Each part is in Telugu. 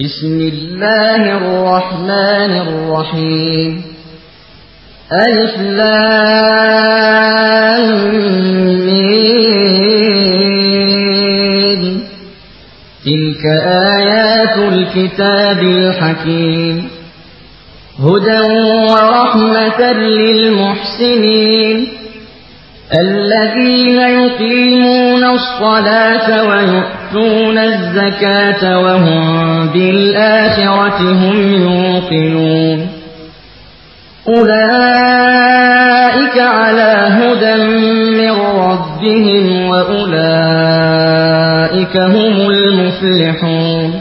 بسم الله الرحمن الرحيم. ألف لام. ميم تلك آيات الكتاب الحكيم. هدى ورحمة للمحسنين. الذين يقيمون الصلاة ويؤتون الزكاة وهم بالآخرة هم يوقنون أولئك على هدى من ربهم وأولئك هم المفلحون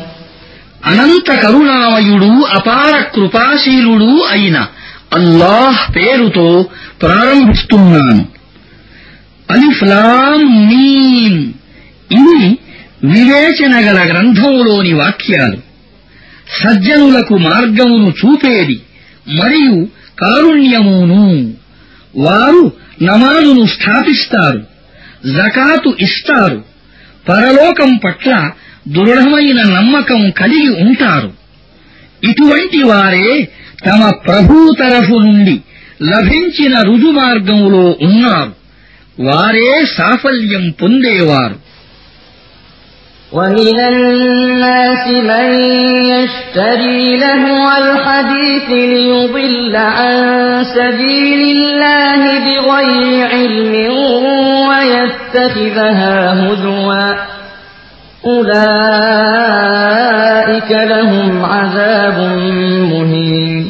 అనంత కరుణామయుడు అపార కృపాశీలుడు అయిన అల్లాహ్ పేరుతో ప్రారంభిస్తున్నాను అలిఫ్లాం మీం ఇవి వివేచన గల గ్రంథములోని వాక్యాలు. సజ్జనులకు మార్గమును చూపేది మరియు కారుణ్యమును. వారు నమాజును స్థాపిస్తారు జకాతు ఇస్తారు పరలోకం పట్ల దృఢమైన నమ్మకం కలిగి ఉంటారు. ఇటువంటి వారే తమ ప్రభూ తరఫు నుండి లభించిన రుజుమార్గములో ఉన్నారు. వారే సాఫల్యం పొందేవారు ومن الناس من يشتري لهو الحديث ليضل عن سبيل الله بغير علم ويتخذها هزوا أولئك لهم عذاب مهين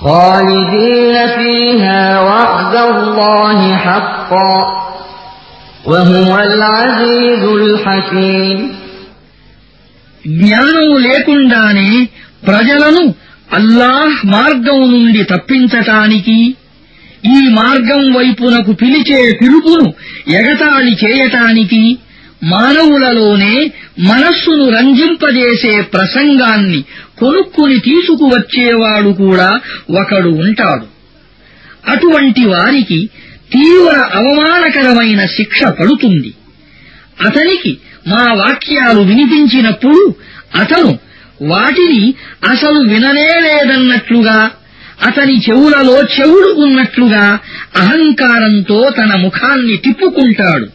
خالدين فيها وعد الله حقا وهو العزيز الحكيم జ్ఞానం లేకుండానే ప్రజలను అల్లాహ్ మార్గం నుండి తప్పించటానికి ఈ మార్గం వైపునకు పిలిచే పిలుపును ఎగతాళి చేయటానికి మానవులలోనే మనస్సును రంజింపజేసే ప్రసంగాన్ని కొనుక్కుని తీసుకువచ్చేవాడు కూడా ఒకడు ఉంటాడు. అటువంటి వారికి తీవ్ర అవమానకరమైన శిక్ష పడుతుంది. అతనికి మా వాక్యాలు వినిపించినప్పుడు అతను వాటిని అసలు విననేలేదన్నట్లుగా అతని చెవులలో చెవుడు ఉన్నట్లుగా అహంకారంతో తన ముఖాన్ని తిప్పుకుంటాడు.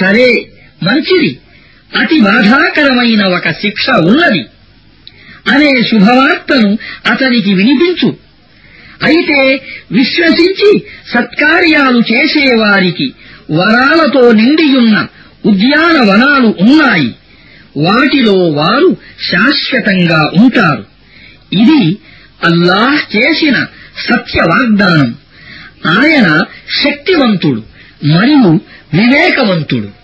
సరే మంచిది. అతి బాధాకరమైన ఒక శిక్ష ఉన్నది. అనే శుభవార్తను అతనికి వినిపించు. అయితే విశ్వసించి సత్కార్యాలు చేసేవారికి వరాలతో నిండియున్న ఉద్యానవనాలు ఉన్నాయి. వాటిలో వారు శాశ్వతంగా ఉంటారు. ఇది అల్లాహ్ చేసిన సత్య వాగ్దానం ఆయన శక్తివంతుడు మరియు వివేకవంతుడు.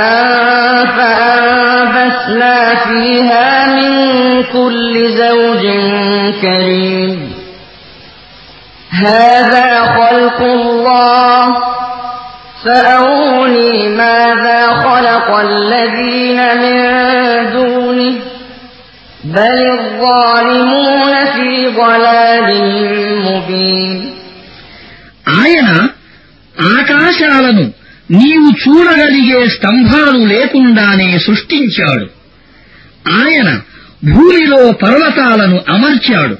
فأنبتنا فيها من كل زوج كريم هذا خلق الله فأروني ماذا خلق الذين من دونه بل الظالمون في ضلال مبين ఆయన ఆకాశాలను నీవు చూడగలిగే స్తంభాలు లేకుండానే సృష్టించాడు ఆయన భూమిలో పర్వతాలను అమర్చాడు.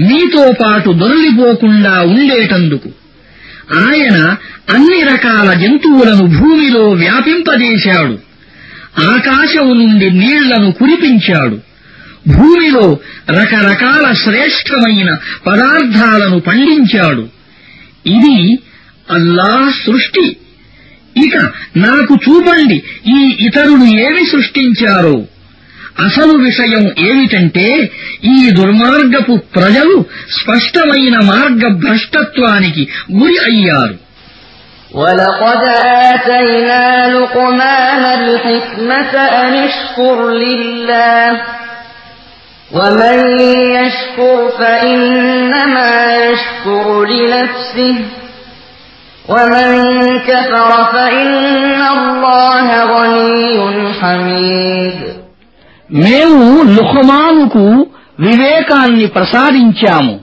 మీతో పాటు దొరలిపోకుండా ఉండేటందుకు. ఆయన అన్ని రకాల జంతువులను భూమిలో వ్యాపింపజేశాడు. ఆకాశము నుండి నీళ్ళను కురిపించాడు. భూమిలో రకరకాల శ్రేష్టమైన పదార్థాలను పండించాడు. ఇది అల్లాహ్ సృష్టి. ఇక నాకు చూపండి ఈ ఇతరులు ఏమి సృష్టించారో. అసలు విషయం ఏమిటంటే ఈ దుర్మార్గపు ప్రజలు స్పష్టమైన మార్గ భ్రష్టత్వానికి గురి అయ్యారు ولقد آتينا لقمان الحكمة أن اشكر لله ومن يشكر فإنما يشكر لنفسه ومن كفر فإن الله غني حميد మేము లుహమానుకు వివేకాన్ని ప్రసాదించాము.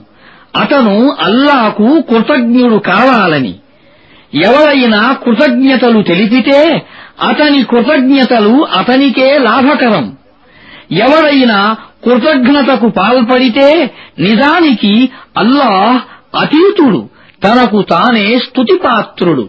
అతను అల్లాకు కృతజ్ఞుడు కావాలని. ఎవరైనా కృతజ్ఞతలు తెలిపితే అతని కృతజ్ఞతలు అతనికే లాభకరం. ఎవరైనా కృతజ్ఞతకు పాల్పడితే నిజానికి అల్లాహ్ అతీతుడు తనకు తానే స్తుతిపాత్రుడు.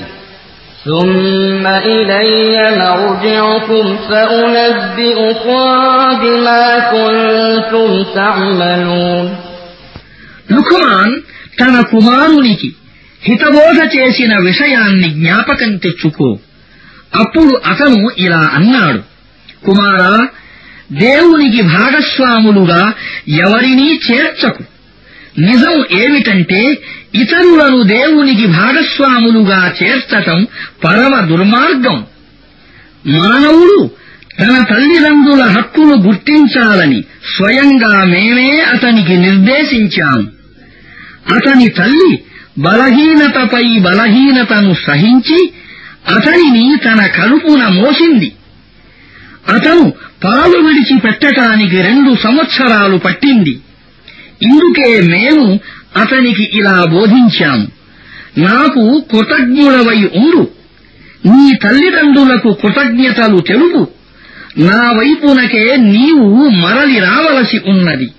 ثم إلي مرجعكم فأنبئكم بما كنتم تعملون లుకుమాన్ తన కుమారునికి హితబోధ చేసిన విషయాన్ని జ్ఞాపకం తెచ్చుకో అప్పుడు అతను ఇలా అన్నాడు కుమారా దేవునికి భాగస్వాములుగా ఎవరినీ చేర్చకు నిజం ఏమిటంటే ఇతరులను దేవునికి భాగస్వాములుగా చేర్చటం పరమ దుర్మార్గం. మానవుడు తన తల్లిదండ్రుల హక్కును గుర్తించాలని స్వయంగా మేమే అతనికి నిర్దేశించాము అతని తల్లి బలహీనతపై బలహీనతను సహించి అతనిని తన కడుపున మోసింది. అతను పాలు విడిచిపెట్టటానికి రెండు సంవత్సరాలు పట్టింది. ఇందుకే మేము అతనికి ఇలా బోధించాము. నాకు కృతజ్ఞుడవై ఉండు. నీ తల్లిదండ్రులకు కృతజ్ఞతలు తెలుపు. నా వైపునకే నీవు మరలి రావలసి ఉన్నది.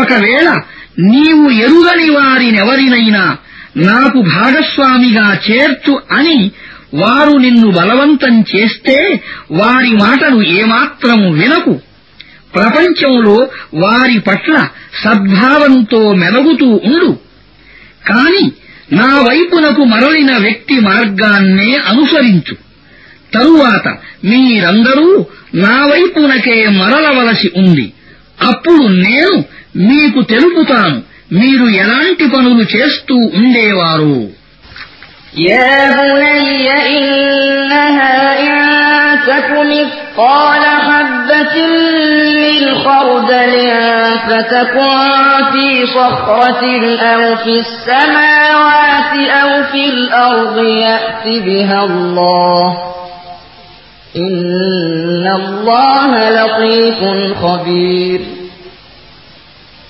ఒకవేళ నీవు ఎరుగని వారినెవరినైనా నాకు భాగస్వామిగా చేర్చు అని వారు నిన్ను బలవంతం చేస్తే వారి మాటలు ఏమాత్రము వినకు. ప్రపంచంలో వారి పట్ల సద్భావంతో మెలుగుతూ ఉండు కాని నా వైపునకు మరలిన వ్యక్తి మార్గాన్నే అనుసరించు తరువాత మీరందరూ నా వైపునకే మరలవలసి ఉంది అప్పుడు నేను మీకు తెలుపుతాను మీరు ఎలాంటి పనులు చేస్తూ ఉండేవారు يا بني إنها إن تك مثقال حبة من خردل فتكن في صخرة أو في السماوات أو في الأرض يأت بها الله. إن الله لطيف خبير.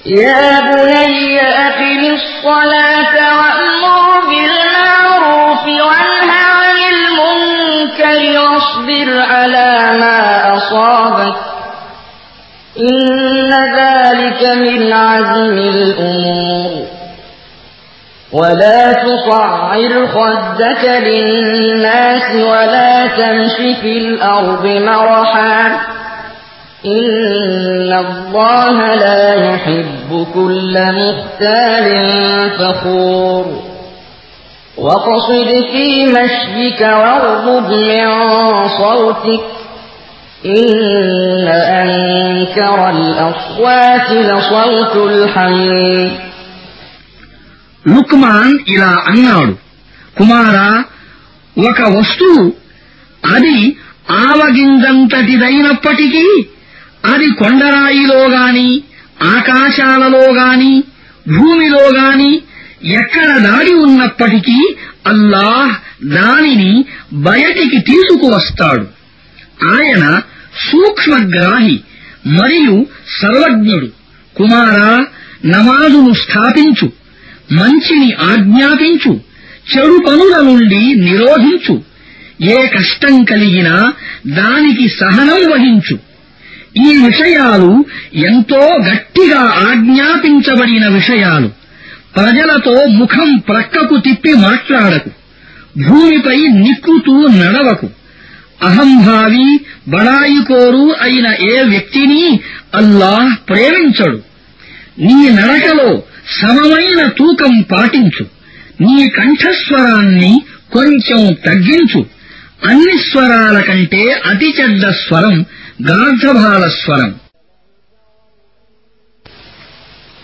يا بني أقم الصلاة وأمر بالمعروف وانه عن المنكر واصبر على ذلك من عزم الأمور. ولا تصعر خدك للناس ولا تمش في الأرض مرحا. إن الله لا يحب كل مختال فخور. وقصد في مشيك واغضب من صوتك. إن أنكر الأصوات لصوت الحمير లుక్మాన్ ఇలా అన్నాడు కుమారా ఒక వస్తువు అది ఆవగింజంతటిదైనప్పటికీ అది కొండరాయిలో గాని ఆకాశాలలో గాని భూమిలో గాని ఎక్కడ దాడి ఉన్నప్పటికీ అల్లాహ్ దానిని బయటికి తీసుకువస్తాడు ఆయన సూక్ష్మగ్రాహి మరియు సర్వజ్ఞుడు. కుమారా నమాజును స్థాపించు మంచిని ఆజ్ఞాపించు చెడు పనుల నుండి నిరోధించు. ఏ కష్టం కలిగినా దానికి సహనం వహించు. ఈ విషయాలు ఎంతో గట్టిగా ఆజ్ఞాపించబడిన విషయాలు. ప్రజలతో ముఖం ప్రక్కకు తిప్పి మాట్లాడకు. భూమిపై నిక్కుతూ నడవకు. అహంభావి బడాయికోరు అయిన ఏ వ్యక్తిని అల్లాహ్ ప్రేమించడు. నీ నడకలో సమమైన తూకం పాటించు. నీ కంఠస్వరాన్ని కొంచెం తగ్గించు. అన్ని స్వరాల కంటే అతి చెడ్డ స్వరం గార్ధభాల స్వరం.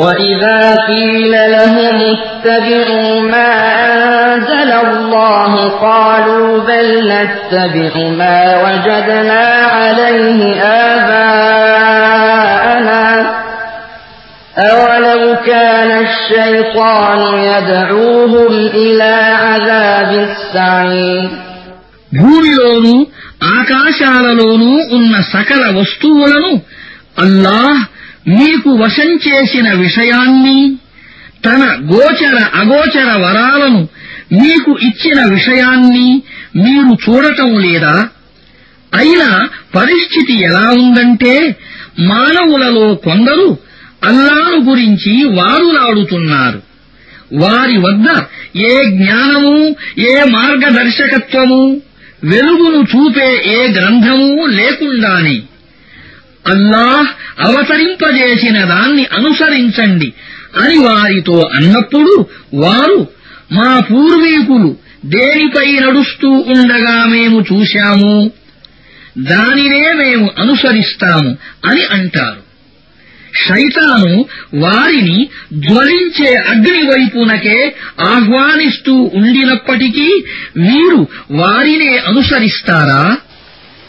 وإذا قيل لهم اتبعوا ما أنزل الله قالوا بل نتبع ما وجدنا عليه آباءنا أولو كان الشيطان يدعوهم إلى عذاب السعير భూమిలోనూ ఆకాశాలలోనూ ఉన్న సకల వస్తువులను అల్లాహ్ మీకు వశం చేసిన విషయాన్ని తన గోచర అగోచర వరాలను మీకు ఇచ్చిన విషయాన్ని మీరు చూడటం లేదా? అయినా పరిస్థితి ఎలా ఉందంటే మానవులలో కొందరు అల్లాను గురించి వారులాడుతున్నారు. వారి వద్ద ఏ జ్ఞానము ఏ మార్గదర్శకత్వము వెలుగును చూపే ఏ గ్రంథము లేకుండానే. అల్లాహ్ అవతరింపజేసిన దాన్ని అనుసరించండి. అని వారితో అన్నప్పుడు వారు మా పూర్వీకులు దేనిపై నడుస్తూ ఉండగా మేము చూశాము? దానినే మేము అనుసరిస్తాము అని అంటారు. శైతాను వారిని జ్వలించే అగ్ని వైపునకే ఆహ్వానిస్తూ ఉండినప్పటికీ వీరు వారినే అనుసరిస్తారా?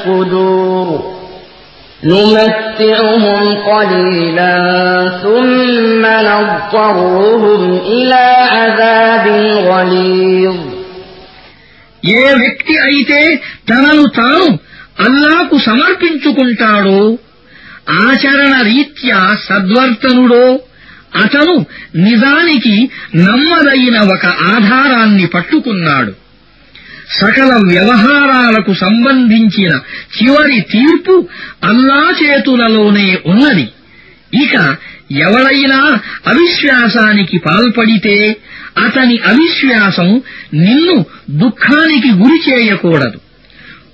الصدور نمتعهم قليلا ثم نضطرهم إلى عذاب غليظ ఏ వ్యక్తి అయితే తనను తాను అల్లాకు సమర్పించుకుంటాడో ఆచరణ రీత్యా సద్వర్తనుడో అతను నిజానికి నమ్మదగిన ఒక ఆధారాన్ని పట్టుకున్నాడు సకల వ్యవహారాలకు సంబంధించిన చివరి తీర్పు అల్లా చేతులలోనే ఉన్నది. ఇక ఎవడైనా అవిశ్వాసానికి పాల్పడితే అతని అవిశ్వాసం నిన్ను దుఃఖానికి గురి చేయకూడదు.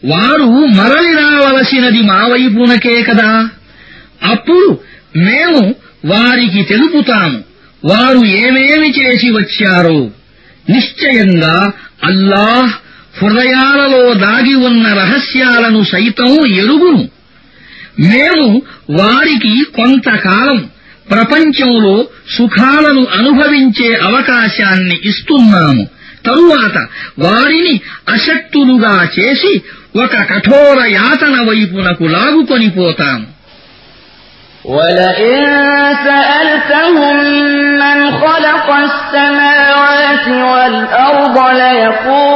వారు మరలి రావలసినది మా వైపునకే కదా. అప్పుడు మేము వారికి తెలుపుతాము వారు ఏమేమి చేసి వచ్చారో. నిశ్చయంగా అల్లాహ్ హృదయాలలో దాగి ఉన్న రహస్యాలను సైతం ఎరుగును మేము వారికి కొంతకాలం ప్రపంచంలో సుఖాలను అనుభవించే అవకాశాన్ని ఇస్తున్నాము తరువాత వారిని అశక్తులుగా చేసి ఒక కఠోర యాతన వైపునకు లాగుకొని పోతాము ولئن سألتهم من خلق السماوات والأرض ليقولن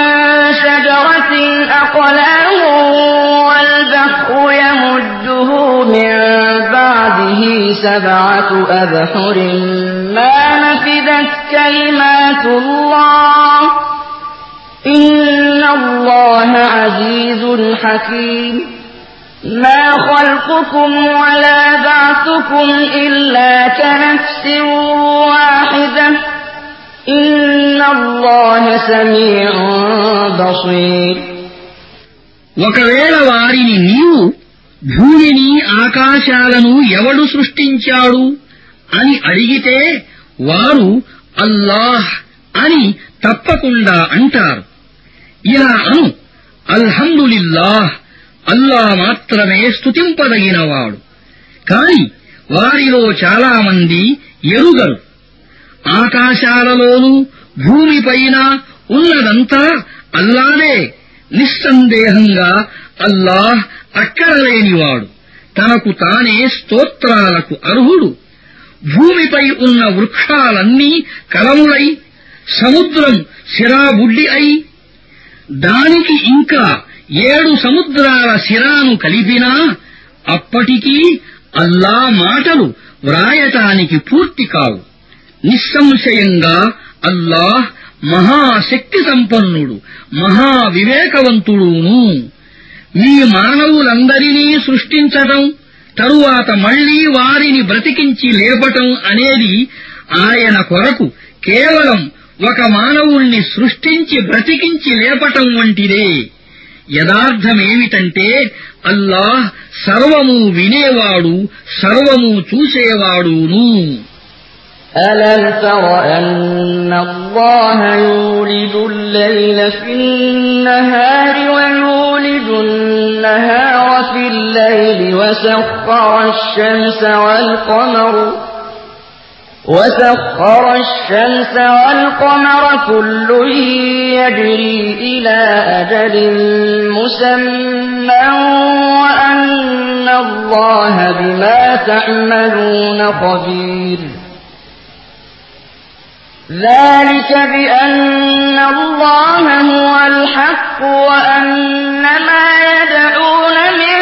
سبعة أبحر ما نفدت كلمات الله إن الله عزيز حكيم ما خلقكم ولا بعثكم إلا كنفس واحدة إن الله سميع بصير ఒకవేళ వారిని నీవు భూమిని ఆకాశాలను ఎవడు సృష్టించాడు అని అడిగితే వారు అల్లాహ్ అని తప్పకుండా అంటారు. ఇలా అను అల్హందులిల్లాహ్ అల్లా మాత్రమే స్తుతింపదగినవాడు. కాని వారిలో చాలామంది ఎరుగరు. ఆకాశాలలోనూ భూమిపైన ఉన్నదంతా అల్లానే నిస్సందేహంగా అల్లాహ్ అక్కరలేనివాడు. తనకు తానే స్తోత్రాలకు అర్హుడు. భూమిపై ఉన్న వృక్షాలన్నీ కలములై సముద్రం శిరాబుడ్డి అయి దానికి ఇంకా ఏడు సముద్రాల శిరాను కలిపినా అప్పటికీ అల్లా మాటలు వ్రాయటానికి పూర్తి కావు. నిస్సంశయంగా అల్లాహ్ మహాశక్తి సంపన్నుడు మహావివేకవంతుడును. మీ మానవులందరినీ సృష్టించటం తరువాత మళ్లీ వారిని బ్రతికించి లేపటం అనేది ఆయన కొరకు కేవలం ఒక మానవుణ్ణి సృష్టించి బ్రతికించి లేపటం వంటిదే యథార్థమేమిటంటే అల్లాహ్ సర్వము వినేవాడు సర్వము చూసేవాడును ألم تر أن الله يولد الليل في النهار ويولد النهار في الليل وسخر الشمس والقمر وسخر الشمس والقمر كل يجري إلى أجل مسمى وأن الله بما تعملون خبير. ذلك بأن الله هو الحق وأن ما يدعون من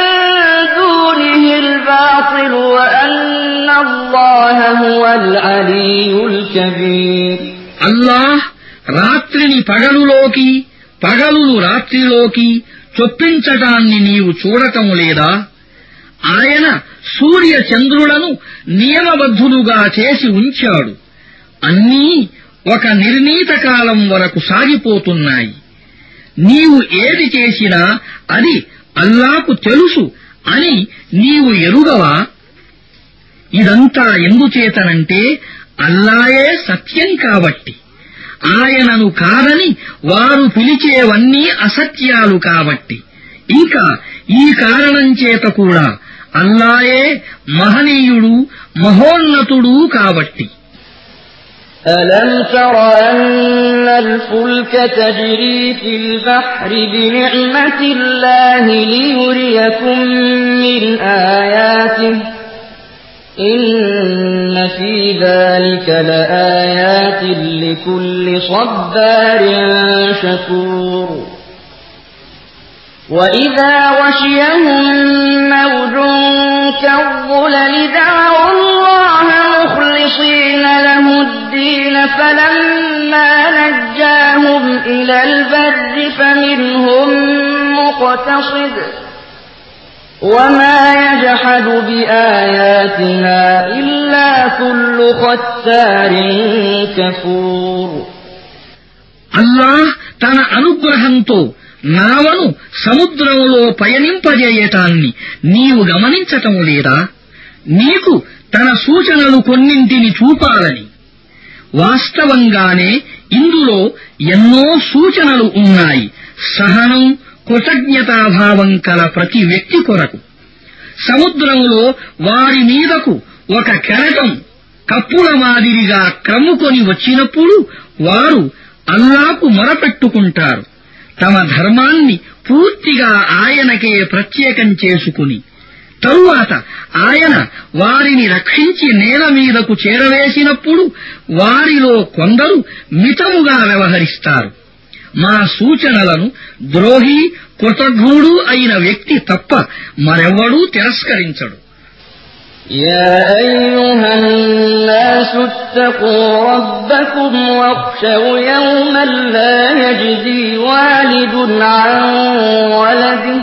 دونه الباطل وأن الله هو العلي الكبير అల్లాహ్ రాత్రిని పగలులోకి పగలును రాత్రిలోకి చొప్పించటాన్ని నీవు చూడటం లేదా ఆయన సూర్య చంద్రులను నియమబద్ధులుగా చేసి ఉంచాడు అన్నీ ఒక నిర్ణీత కాలం వరకు సాగిపోతున్నాయి నీవు ఏది చేసినా అది అల్లాకు తెలుసు అని నీవు ఎరుగవా? ఇదంతా ఎందుచేతనంటే అల్లాయే సత్యం కాబట్టి. ఆయనను కాదని వారు పిలిచేవన్నీ అసత్యాలు కాబట్టి. ఇంకా ఈ కారణం చేత కూడా అల్లాయే మహనీయుడు మహోన్నతుడు కాబట్టి. ألم تر أن الفلك تجري في البحر بنعمة الله ليريكم من آياته إن في ذلك لآيات لكل صبار شكور وإذا غشيهم موج كالظلل دعوا فلما نجاهم إلى البر فمنهم مقتصد وما يجحد بآياتنا إلا كل ختار كفور అల్లాహ్ తన అనుగ్రహంతో నావను సముద్రములో పయనింపజేయటాన్ని నీవు గమనించటం లేదా నీకు తన సూచనలు కొన్నింటిని చూపాలని వాస్తవంగానే ఇందులో ఎన్నో సూచనలు ఉన్నాయి. సహనం కృతజ్ఞతాభావం కల ప్రతి వ్యక్తి కొరకు. సముద్రంలో వారి మీదకు ఒక కెరటం కప్పుల మాదిరిగా క్రమ్ముకొని వచ్చినప్పుడు వారు అల్లాకు మొరపెట్టుకుంటారు. తమ ధర్మాన్ని పూర్తిగా ఆయనకే ప్రత్యేకం చేసుకుని తరువాత ఆయన వారిని రక్షించి నేల మీదకు చేరవేసినప్పుడు వారిలో కొందరు మితముగా వ్యవహరిస్తారు మా సూచనలను ద్రోహి కృతజ్ఞుడు అయిన వ్యక్తి తప్ప మరెవ్వడూ తిరస్కరించడు يا أيها الناس اتقوا ربكم واخشوا يوما لا يجزي والد عن ولده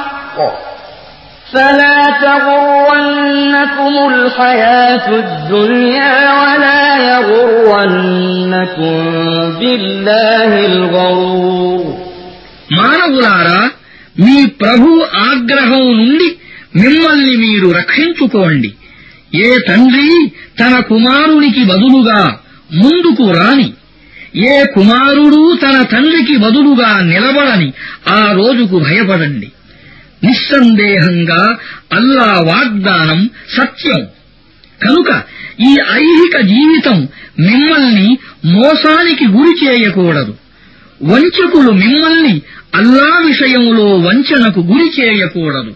فلا تغرنكم الحياة الدنيا ولا يغرنكم بالله الغرور మానవులారా మీ ప్రభు ఆగ్రహం నుండి మిమ్మల్ని మీరు రక్షించుకోండి ఏ తండ్రి తన కుమారునికి బదులుగా ముందుకు రాని ఏ కుమారుడు తన తండ్రికి బదులుగా నిలబడని ఆ రోజుకు భయపడండి నిస్సందేహంగా అల్లా వాగ్దానం సత్యం కనుక ఈ ఐహిక జీవితం మిమ్మల్ని మోసానికి గురి చేయకూడదు వంచకులు మిమ్మల్ని అల్లా విషయంలో వంచనకు గురి చేయకూడదు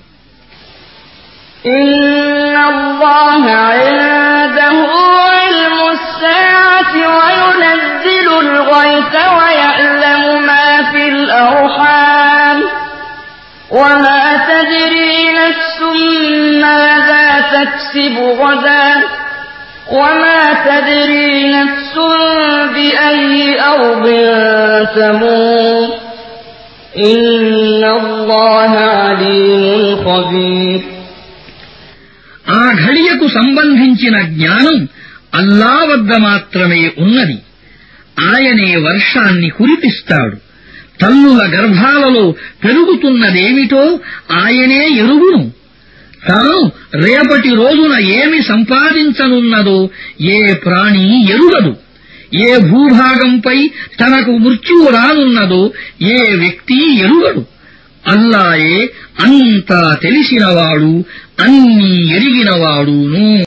إن الله عنده علم الساعة وينزل الغيث ويعلم ما في الأرحام وما تدري نفس ماذا تكسب غدا وما تدري نفس بأي أرض تموت إن الله عليم خبير ఆ ఘడియకు సంబంధించిన జ్ఞానం అల్లా వద్ద మాత్రమే ఉన్నది ఆయనే వర్షాన్ని కురిపిస్తాడు తల్లుల గర్భాలలో పెరుగుతున్నదేమిటో ఆయనే ఎరుగును. తాను రేపటి రోజున ఏమి సంపాదించనున్నదో ఏ ప్రాణి ఎరుగదు. ఏ భూభాగంపై తనకు మృత్యువు రానున్నదో ఏ వ్యక్తి ఎరుగడు. అల్లాయే అంతా తెలిసినవాడు అన్నీ ఎరిగినవాడును.